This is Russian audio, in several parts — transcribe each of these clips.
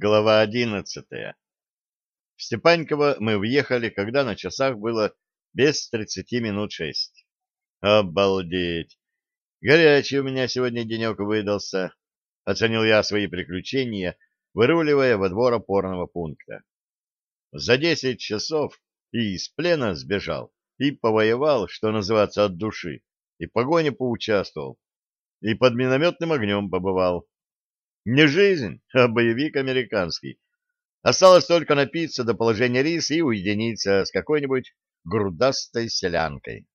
Глава одиннадцатая. В Степаньково мы въехали, когда на часах было без тридцати минут шесть. Обалдеть! Горячий у меня сегодня денек выдался. Оценил я свои приключения, выруливая во двор опорного пункта. За десять часов и из плена сбежал, и повоевал, что называется, от души, и погоне поучаствовал, и под минометным огнем побывал. Не жизнь, а боевик американский. Осталось только напиться до положения риса и уединиться с какой-нибудь грудастой селянкой.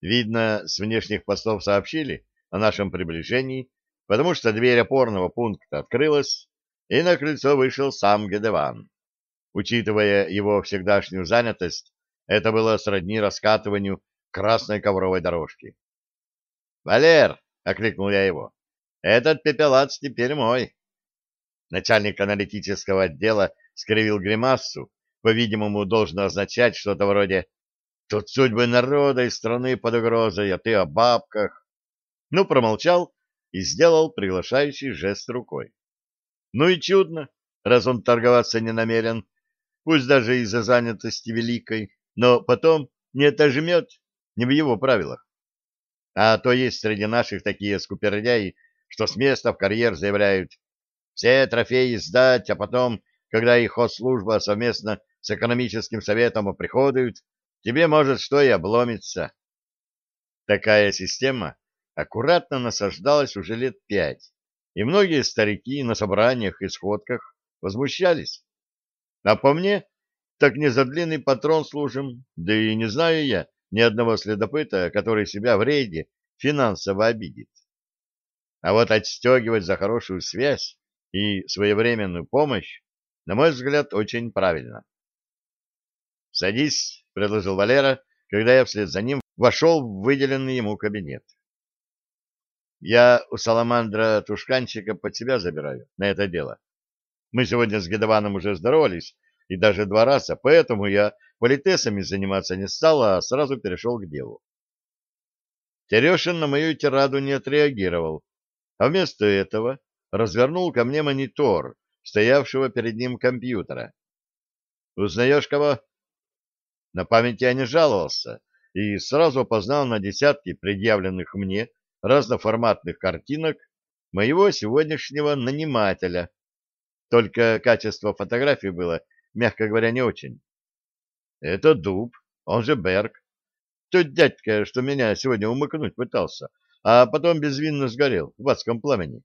Видно, с внешних постов сообщили о нашем приближении, потому что дверь опорного пункта открылась, и на крыльцо вышел сам Гедеван. Учитывая его всегдашнюю занятость, это было сродни раскатыванию красной ковровой дорожки. «Валер!» — окликнул я его. Этот пепелац теперь мой. Начальник аналитического отдела скривил гримассу, по-видимому, должно означать что-то вроде «Тут судьбы народа и страны под угрозой, а ты о бабках». Ну, промолчал и сделал приглашающий жест рукой. Ну и чудно, раз он торговаться не намерен, пусть даже из-за занятости великой, но потом не отожмет, не в его правилах. А то есть среди наших такие скупердяи, что с места в карьер заявляют «все трофеи сдать, а потом, когда их хозслужба совместно с экономическим советом оприходуют, тебе может что и обломиться». Такая система аккуратно насаждалась уже лет пять, и многие старики на собраниях и сходках возмущались. А по мне, так не за длинный патрон служим, да и не знаю я ни одного следопыта, который себя в рейде финансово обидит. А вот отстегивать за хорошую связь и своевременную помощь, на мой взгляд, очень правильно. «Садись», — предложил Валера, когда я вслед за ним вошел в выделенный ему кабинет. «Я у Саламандра Тушканчика под себя забираю на это дело. Мы сегодня с Гедованом уже здоровались, и даже два раза, поэтому я политесами заниматься не стал, а сразу перешел к делу. Терешин на мою тираду не отреагировал, а вместо этого развернул ко мне монитор, стоявшего перед ним компьютера. «Узнаешь кого?» На памяти я не жаловался и сразу опознал на десятки предъявленных мне разноформатных картинок моего сегодняшнего нанимателя. Только качество фотографий было, мягко говоря, не очень. Это Дуб, он же Берг. Тот дядька, что меня сегодня умыкнуть пытался, а потом безвинно сгорел в адском пламени.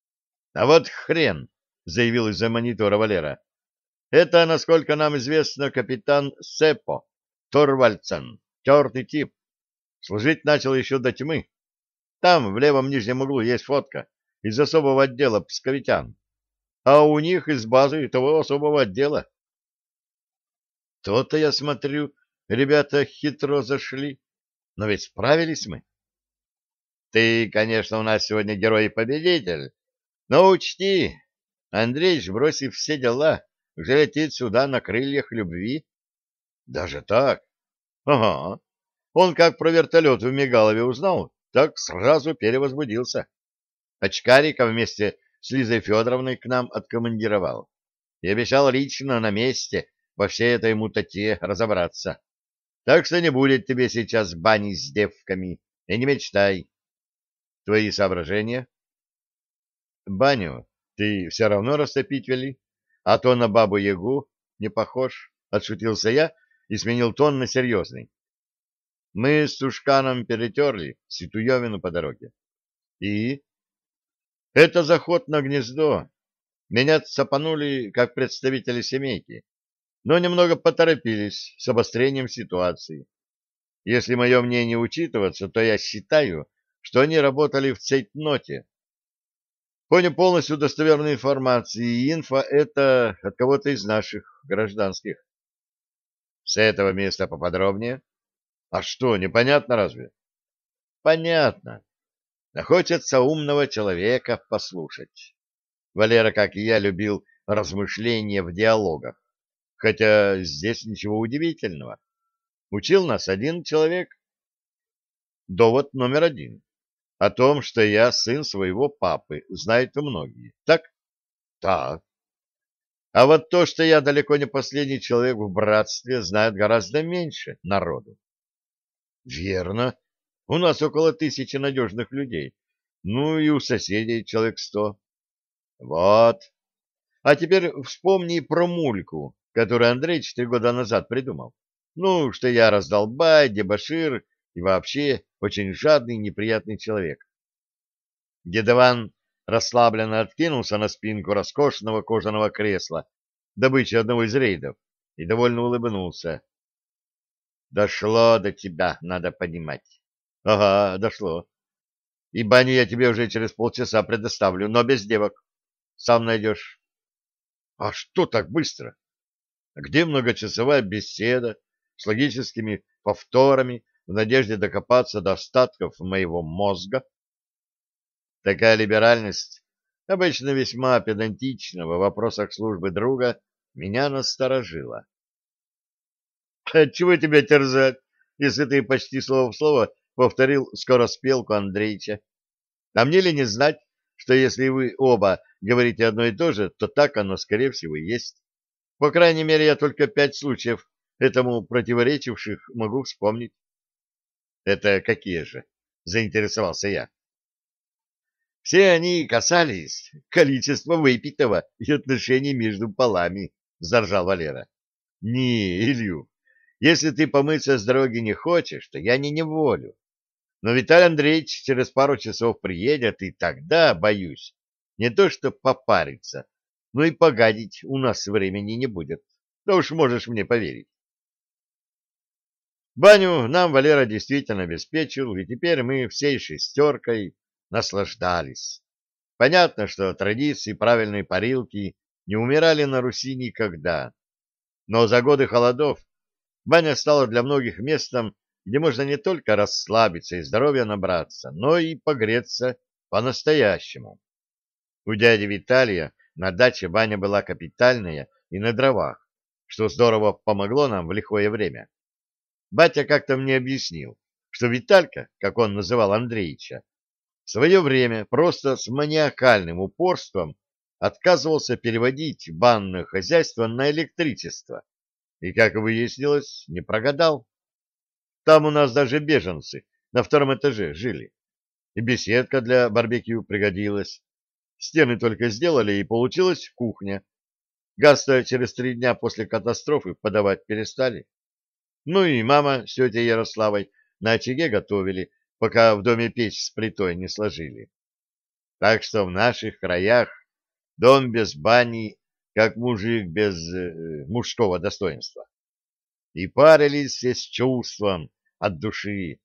— А вот хрен, — заявил из-за монитора Валера. — Это, насколько нам известно, капитан Сепо, Торвальдсен, тертый тип. Служить начал еще до тьмы. Там, в левом нижнем углу, есть фотка из особого отдела псковитян. А у них из базы того особого отдела. То-то, я смотрю, ребята хитро зашли. Но ведь справились мы. Ты, конечно, у нас сегодня герой и победитель, но учти, Андреич, бросив все дела, уже летит сюда на крыльях любви. Даже так? Ага. Он как про вертолет в Мигалове узнал, так сразу перевозбудился. Очкарика вместе с Лизой Федоровной к нам откомандировал и обещал лично на месте во всей этой мутате разобраться. Так что не будет тебе сейчас бани с девками, и не мечтай. Твои соображения? Баню ты все равно растопить вели, а то на бабу-ягу не похож, — отшутился я и сменил тон на серьезный. Мы с Тушканом перетерли Ситуевину по дороге. И? Это заход на гнездо. Меня цапанули как представители семейки, но немного поторопились с обострением ситуации. Если мое мнение учитываться, то я считаю, что они работали в цейтноте. По не полностью достоверной информации, инфа это от кого-то из наших гражданских. С этого места поподробнее. А что, непонятно разве? Понятно. Хочется умного человека послушать. Валера, как и я, любил размышления в диалогах. Хотя здесь ничего удивительного. Учил нас один человек. Довод номер один. О том, что я сын своего папы, знают многие. Так? Так. А вот то, что я далеко не последний человек в братстве, знает гораздо меньше народу. Верно. У нас около тысячи надежных людей. Ну и у соседей человек сто. Вот. А теперь вспомни про мульку, которую Андрей четыре года назад придумал. Ну, что я раздолбай, дебошир и вообще очень жадный неприятный человек. Дедован расслабленно откинулся на спинку роскошного кожаного кресла, добычи одного из рейдов, и довольно улыбнулся. Дошло до тебя, надо понимать. Ага, дошло. И баню я тебе уже через полчаса предоставлю, но без девок. Сам найдешь. А что так быстро? Где многочасовая беседа с логическими повторами в надежде докопаться до остатков моего мозга? Такая либеральность, обычно весьма педантична в вопросах службы друга, меня насторожила. Отчего тебя терзать, если ты почти слово в слово повторил скороспелку Андреича? А мне ли не знать, что если вы оба говорите одно и то же, то так оно, скорее всего, есть. По крайней мере, я только пять случаев этому противоречивших могу вспомнить. Это какие же? Заинтересовался я. Все они касались количества выпитого и отношений между полами, заржал Валера. Не, Илью, если ты помыться с дороги не хочешь, то я не неволю. Но Виталий Андреевич через пару часов приедет, и тогда, боюсь, не то что попариться, но и погадить у нас времени не будет. Да уж можешь мне поверить. Баню нам Валера действительно обеспечил, и теперь мы всей шестеркой наслаждались. Понятно, что традиции правильной парилки не умирали на Руси никогда. Но за годы холодов Баня стала для многих местом, где можно не только расслабиться и здоровья набраться, но и погреться по-настоящему. У дяди Виталия на даче баня была капитальная и на дровах, что здорово помогло нам в лихое время. Батя как-то мне объяснил, что Виталька, как он называл Андреича, в свое время просто с маниакальным упорством отказывался переводить банное хозяйство на электричество и, как выяснилось, не прогадал. Там у нас даже беженцы на втором этаже жили. И беседка для барбекю пригодилась. Стены только сделали, и получилась кухня. Газ-то через три дня после катастрофы подавать перестали. Ну и мама с тетей Ярославой на очаге готовили, пока в доме печь с плитой не сложили. Так что в наших краях дом без бани как мужик без э, мужского достоинства. И парились все с чувством от души.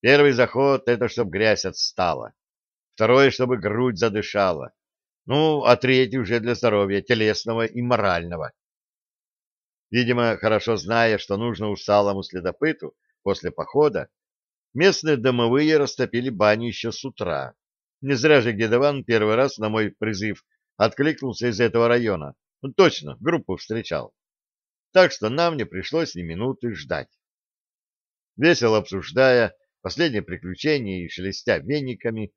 Первый заход — это чтоб грязь отстала. Второе — чтобы грудь задышала. Ну, а третий уже для здоровья телесного и морального. Видимо, хорошо зная, что нужно усталому следопыту после похода, местные домовые растопили баню еще с утра. Не зря же Гедован первый раз на мой призыв откликнулся из этого района. Он точно, группу встречал. Так что нам не пришлось ни минуты ждать. Весело обсуждая последние приключения и шелестя вениками,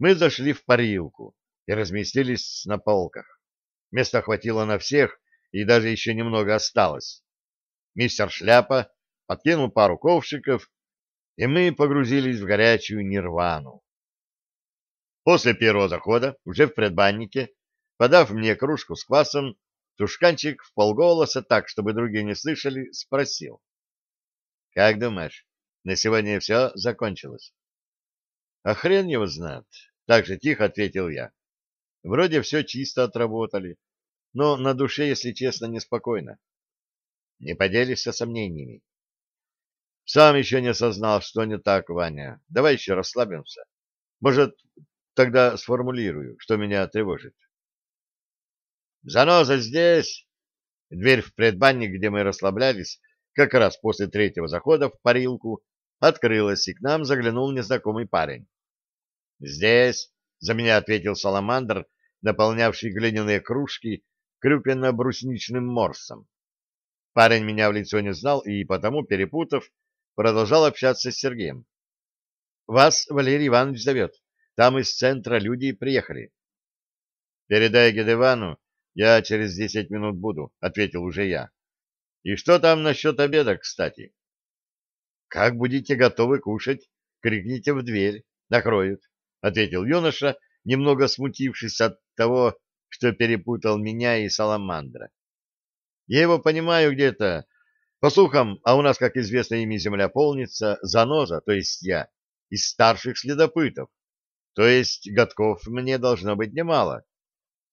мы зашли в парилку и разместились на полках. Места хватило на всех, и даже еще немного осталось. Мистер Шляпа подкинул пару ковшиков, и мы погрузились в горячую нирвану. После первого захода, уже в предбаннике, Подав мне кружку с квасом, Тушканчик в полголоса, так, чтобы другие не слышали, спросил. — Как думаешь, на сегодня все закончилось? — А хрен его знает, — так же тихо ответил я. Вроде все чисто отработали, но на душе, если честно, неспокойно. Не поделишься сомнениями. Сам еще не осознал, что не так, Ваня. Давай еще расслабимся. Может, тогда сформулирую, что меня тревожит. «Заноза здесь!» Дверь в предбанник, где мы расслаблялись, как раз после третьего захода в парилку, открылась, и к нам заглянул незнакомый парень. «Здесь!» — за меня ответил Саламандр, наполнявший глиняные кружки крюпенно-брусничным морсом. Парень меня в лицо не знал и, потому, перепутав, продолжал общаться с Сергеем. «Вас Валерий Иванович зовет. Там из центра люди приехали». Передай Гедевану, Я через десять минут буду, — ответил уже я. И что там насчет обеда, кстати? Как будете готовы кушать, крикните в дверь, накроют, — ответил юноша, немного смутившись от того, что перепутал меня и Саламандра. Я его понимаю где-то. По слухам, а у нас, как известно, ими земля полнится, заноза, то есть я, из старших следопытов. То есть годков мне должно быть немало.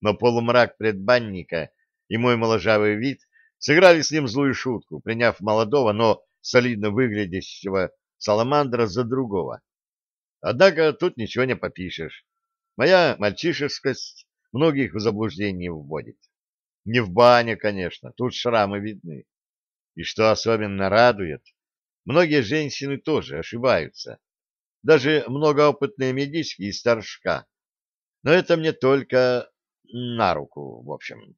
Но полумрак предбанника и мой моложавый вид сыграли с ним злую шутку, приняв молодого, но солидно выглядящего саламандра за другого. Однако тут ничего не попишешь. Моя мальчишескость многих в заблуждение вводит. Не в бане, конечно, тут шрамы видны. И что особенно радует, многие женщины тоже ошибаются. Даже многоопытные медички и старшка. Но это мне только на руку, в общем.